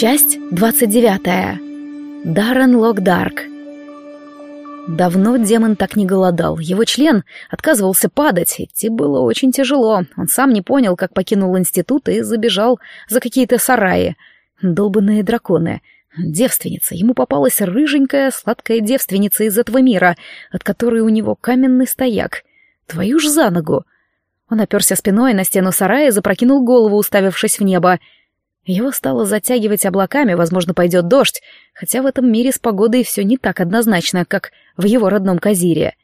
Часть 29. Даррен Локдарк. Давно демон так не голодал. Его член отказывался падать. Идти было очень тяжело. Он сам не понял, как покинул институт и забежал за какие-то сараи. Долбанные драконы. Девственница. Ему попалась рыженькая, сладкая девственница из этого мира, от которой у него каменный стояк. Твою ж за ногу! Он оперся спиной на стену сарая запрокинул голову, уставившись в небо. Его стало затягивать облаками, возможно, пойдет дождь, хотя в этом мире с погодой все не так однозначно, как в его родном Казире.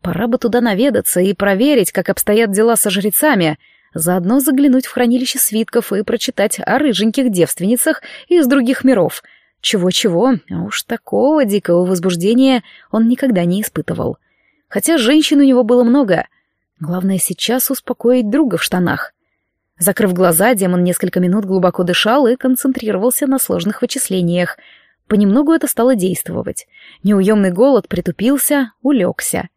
Пора бы туда наведаться и проверить, как обстоят дела со жрецами, заодно заглянуть в хранилище свитков и прочитать о рыженьких девственницах из других миров. Чего-чего, а уж такого дикого возбуждения он никогда не испытывал. Хотя женщин у него было много. Главное сейчас успокоить друга в штанах. Закрыв глаза, демон несколько минут глубоко дышал и концентрировался на сложных вычислениях. Понемногу это стало действовать. Неуемный голод притупился, улегся.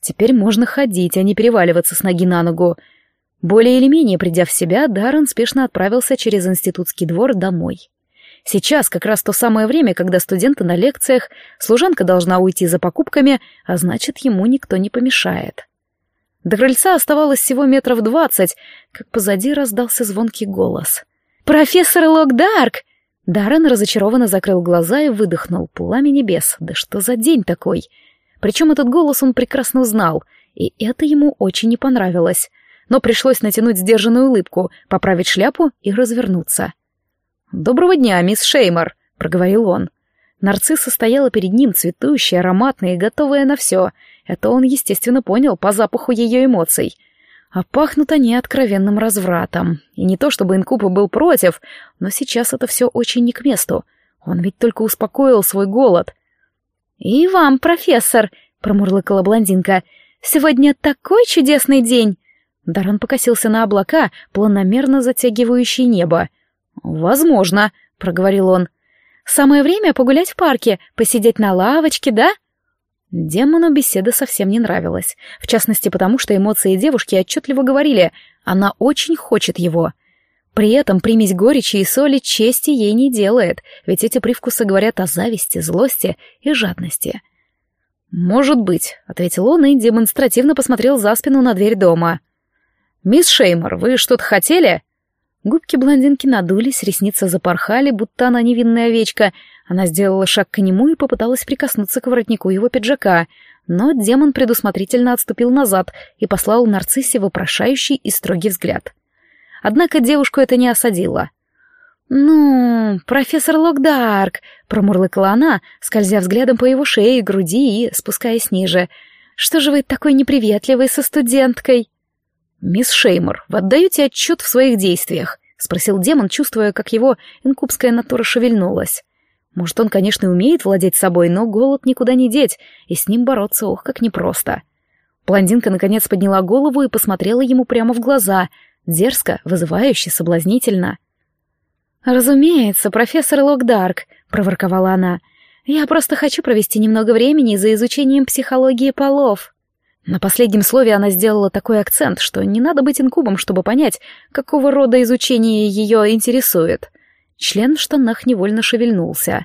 Теперь можно ходить, а не переваливаться с ноги на ногу. Более или менее придя в себя, Даррен спешно отправился через институтский двор домой. Сейчас как раз то самое время, когда студенты на лекциях, служанка должна уйти за покупками, а значит, ему никто не помешает. До крыльца оставалось всего метров двадцать, как позади раздался звонкий голос. «Профессор Локдарк!» Даррен разочарованно закрыл глаза и выдохнул. Пламя небес. Да что за день такой? Причем этот голос он прекрасно знал, и это ему очень не понравилось. Но пришлось натянуть сдержанную улыбку, поправить шляпу и развернуться. «Доброго дня, мисс Шеймор», — проговорил он. Нарцисса стояла перед ним, цветущая, ароматная и готовая на все — это он, естественно, понял по запаху ее эмоций. А пахнут они откровенным развратом. И не то чтобы Инкупа был против, но сейчас это все очень не к месту. Он ведь только успокоил свой голод. «И вам, профессор», — промурлыкала блондинка, — «сегодня такой чудесный день!» Даран покосился на облака, планомерно затягивающие небо. «Возможно», — проговорил он. «Самое время погулять в парке, посидеть на лавочке, да?» Демону беседа совсем не нравилась, в частности потому, что эмоции девушки отчетливо говорили, она очень хочет его. При этом примесь горечи и соли чести ей не делает, ведь эти привкусы говорят о зависти, злости и жадности. «Может быть», — ответил он и демонстративно посмотрел за спину на дверь дома. «Мисс Шеймор, вы что-то хотели?» Губки блондинки надулись, ресницы запорхали, будто она невинная овечка. Она сделала шаг к нему и попыталась прикоснуться к воротнику его пиджака, но демон предусмотрительно отступил назад и послал нарциссе вопрошающий и строгий взгляд. Однако девушку это не осадило. «Ну, профессор Локдарк», — промурлыкала она, скользя взглядом по его шее и груди и спускаясь ниже. «Что же вы такой неприветливый со студенткой?» «Мисс Шеймор, вы отдаете отчет в своих действиях?» — спросил демон, чувствуя, как его инкубская натура шевельнулась. Может, он, конечно, умеет владеть собой, но голод никуда не деть, и с ним бороться, ох, как непросто. Блондинка, наконец, подняла голову и посмотрела ему прямо в глаза, дерзко, вызывающе, соблазнительно. «Разумеется, профессор Локдарк», — проворковала она. «Я просто хочу провести немного времени за изучением психологии полов». На последнем слове она сделала такой акцент, что не надо быть инкубом, чтобы понять, какого рода изучение ее интересует. Член в штанах невольно шевельнулся.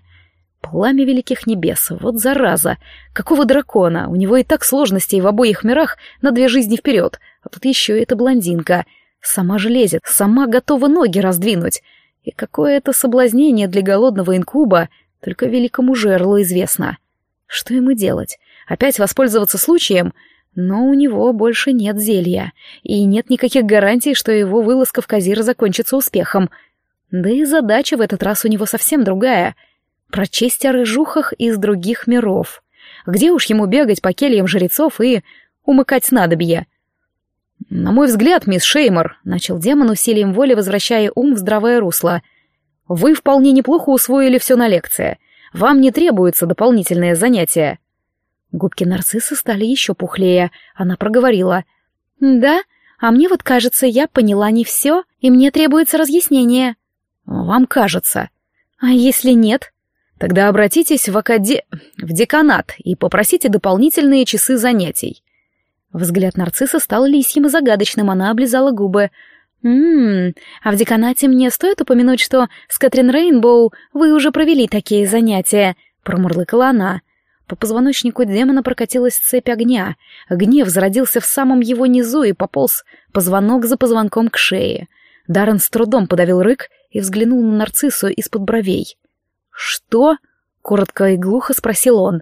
Пламя великих небес, вот зараза! Какого дракона? У него и так сложностей в обоих мирах на две жизни вперед, а тут еще эта блондинка. Сама же лезет, сама готова ноги раздвинуть. И какое это соблазнение для голодного инкуба, только великому жерлу известно. Что ему делать? Опять воспользоваться случаем — но у него больше нет зелья, и нет никаких гарантий, что его вылазка в Казир закончится успехом. Да и задача в этот раз у него совсем другая — прочесть о рыжухах из других миров. Где уж ему бегать по кельям жрецов и умыкать снадобья? «На мой взгляд, мисс Шеймор», — начал демон усилием воли, возвращая ум в здравое русло, — «вы вполне неплохо усвоили все на лекции. Вам не требуется дополнительное занятие». Губки нарциссы стали еще пухлее. Она проговорила. «Да, а мне вот кажется, я поняла не все, и мне требуется разъяснение». «Вам кажется». «А если нет?» «Тогда обратитесь в акаде... в деканат и попросите дополнительные часы занятий». Взгляд нарцисса стал лисьим и загадочным, она облизала губы. «Ммм, а в деканате мне стоит упомянуть, что с Кэтрин Рейнбоу вы уже провели такие занятия», — промурлыкала она. По позвоночнику демона прокатилась цепь огня. Гнев зародился в самом его низу и пополз позвонок за позвонком к шее. Даррен с трудом подавил рык и взглянул на нарциссу из-под бровей. «Что?» — коротко и глухо спросил он.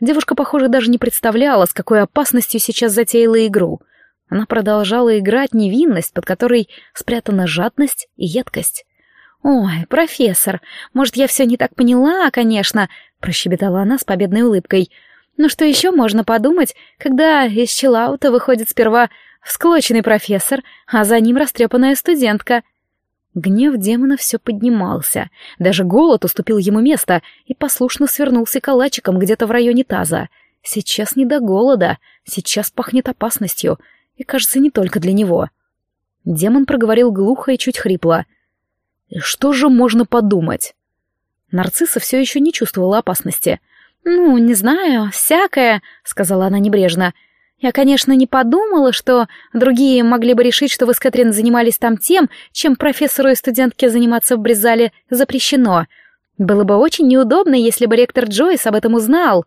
Девушка, похоже, даже не представляла, с какой опасностью сейчас затеяла игру. Она продолжала играть невинность, под которой спрятана жадность и едкость. «Ой, профессор, может, я все не так поняла, конечно», — прощебетала она с победной улыбкой. «Но что еще можно подумать, когда из челаута выходит сперва всклоченный профессор, а за ним растрепанная студентка?» Гнев демона все поднимался. Даже голод уступил ему место и послушно свернулся калачиком где-то в районе таза. Сейчас не до голода, сейчас пахнет опасностью. И, кажется, не только для него. Демон проговорил глухо и чуть хрипло. «И что же можно подумать?» Нарцисса все еще не чувствовала опасности. «Ну, не знаю, всякое», — сказала она небрежно. Я, конечно, не подумала, что другие могли бы решить, что вы с Кэтрин занимались там тем, чем профессору и студентке заниматься в Бризале запрещено. Было бы очень неудобно, если бы ректор Джойс об этом узнал.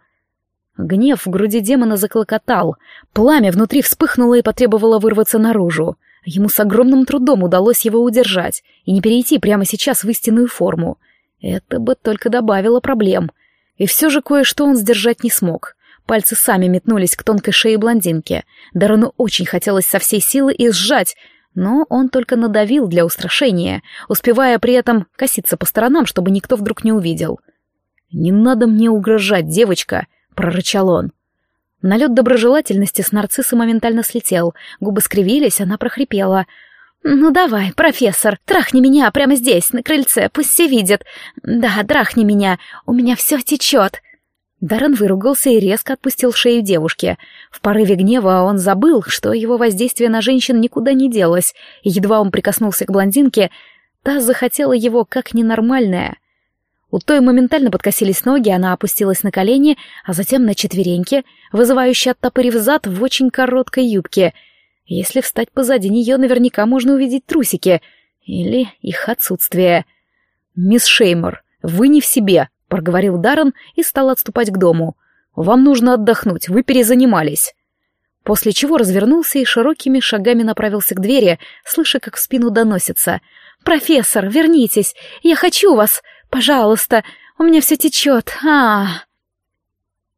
Гнев в груди демона заклокотал. Пламя внутри вспыхнуло и потребовало вырваться наружу. Ему с огромным трудом удалось его удержать и не перейти прямо сейчас в истинную форму. Это бы только добавило проблем. И все же кое-что он сдержать не смог. Пальцы сами метнулись к тонкой шее блондинки. Дарону очень хотелось со всей силы и сжать, но он только надавил для устрашения, успевая при этом коситься по сторонам, чтобы никто вдруг не увидел. «Не надо мне угрожать, девочка!» — прорычал он. Налет доброжелательности с нарцисса моментально слетел, губы скривились, она прохрипела. «Ну давай, профессор, трахни меня прямо здесь, на крыльце, пусть все видят. Да, трахни меня, у меня все течет!» Даррен выругался и резко отпустил шею девушки. В порыве гнева он забыл, что его воздействие на женщин никуда не делось, и едва он прикоснулся к блондинке, та захотела его как ненормальная. У той моментально подкосились ноги, она опустилась на колени, а затем на четвереньки, вызывающе оттопырив зад в очень короткой юбке. Если встать позади нее, наверняка можно увидеть трусики. Или их отсутствие. «Мисс Шеймор, вы не в себе», — проговорил Даррен и стал отступать к дому. «Вам нужно отдохнуть, вы перезанимались». После чего развернулся и широкими шагами направился к двери, слыша, как в спину доносится. «Профессор, вернитесь! Я хочу вас! Пожалуйста! У меня все течет! а, -а, -а